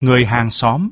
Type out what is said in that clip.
người hàng xóm.